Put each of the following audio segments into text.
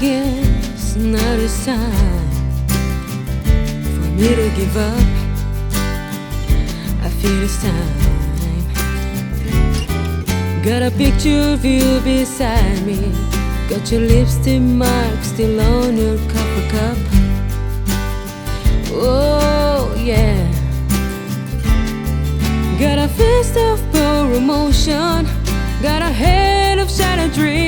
guess now it's sign for me to give up. I feel it's time. Got a picture of you beside me. Got your lipstick mark still on your coffee cup. Oh, yeah. Got a fist of pure emotion. Got a head of shattered dreams.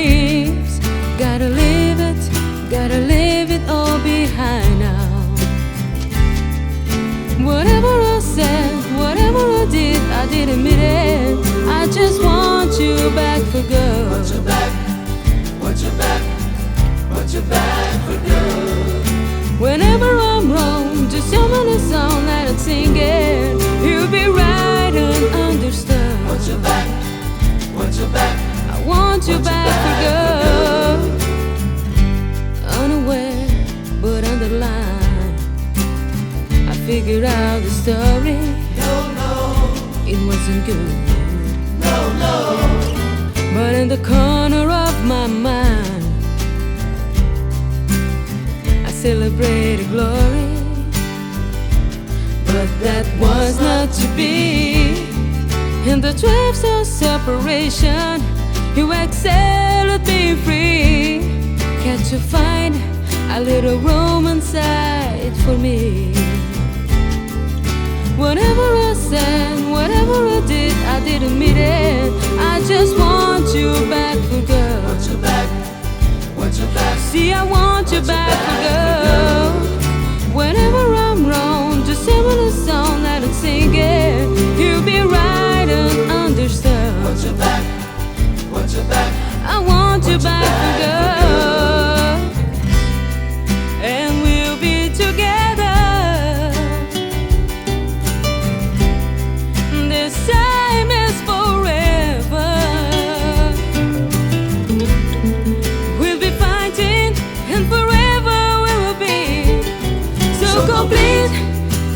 I said, whatever I did, I didn't mean it. I just want you back for good. Want you back, want you back, want you back for good. Whenever I'm wrong, just tell me the song that I'm singing. You'll be right and understood. Want you back, want you back, I want you back for good. I figured out the story. no, no, It wasn't good. no, no. But in the corner of my mind, I celebrated glory. But that was not to be. In the drifts of separation, you excel at being free. Can't you find a little room inside for me? I didn't it. I just want you back for good. Want you back, want you back, See, I want you back for good. Whenever I'm wrong, just sing me the song that I'm singing. You'll be right and understood. want you back, want you back, I want you back for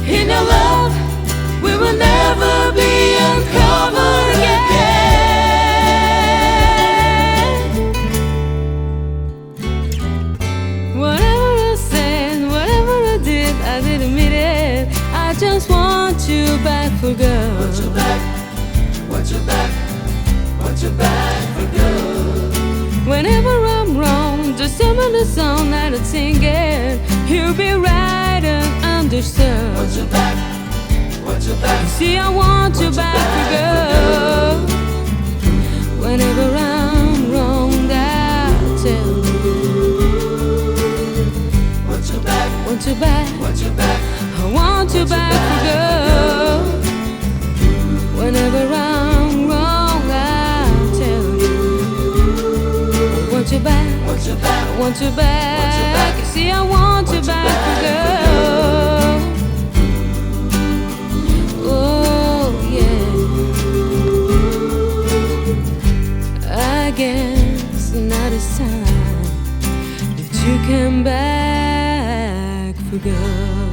in our love. We will never be uncovered again. Whatever I said, whatever I did, I didn't mean it. I just want you back for want good. you back, want you back, want you back for good. Whenever I'm wrong, just tell me the song that I'm singing. You'll be right and Want understood. You back, want you back, See, I want you back good. Whenever I'm wrong, I'll tell you. want you back, Want you back. want you back, I want you back good. Whenever I'm wrong, I'll tell you. I want you back. want you back, want you back. you back. You see, I want guess now it's time that you come back for good.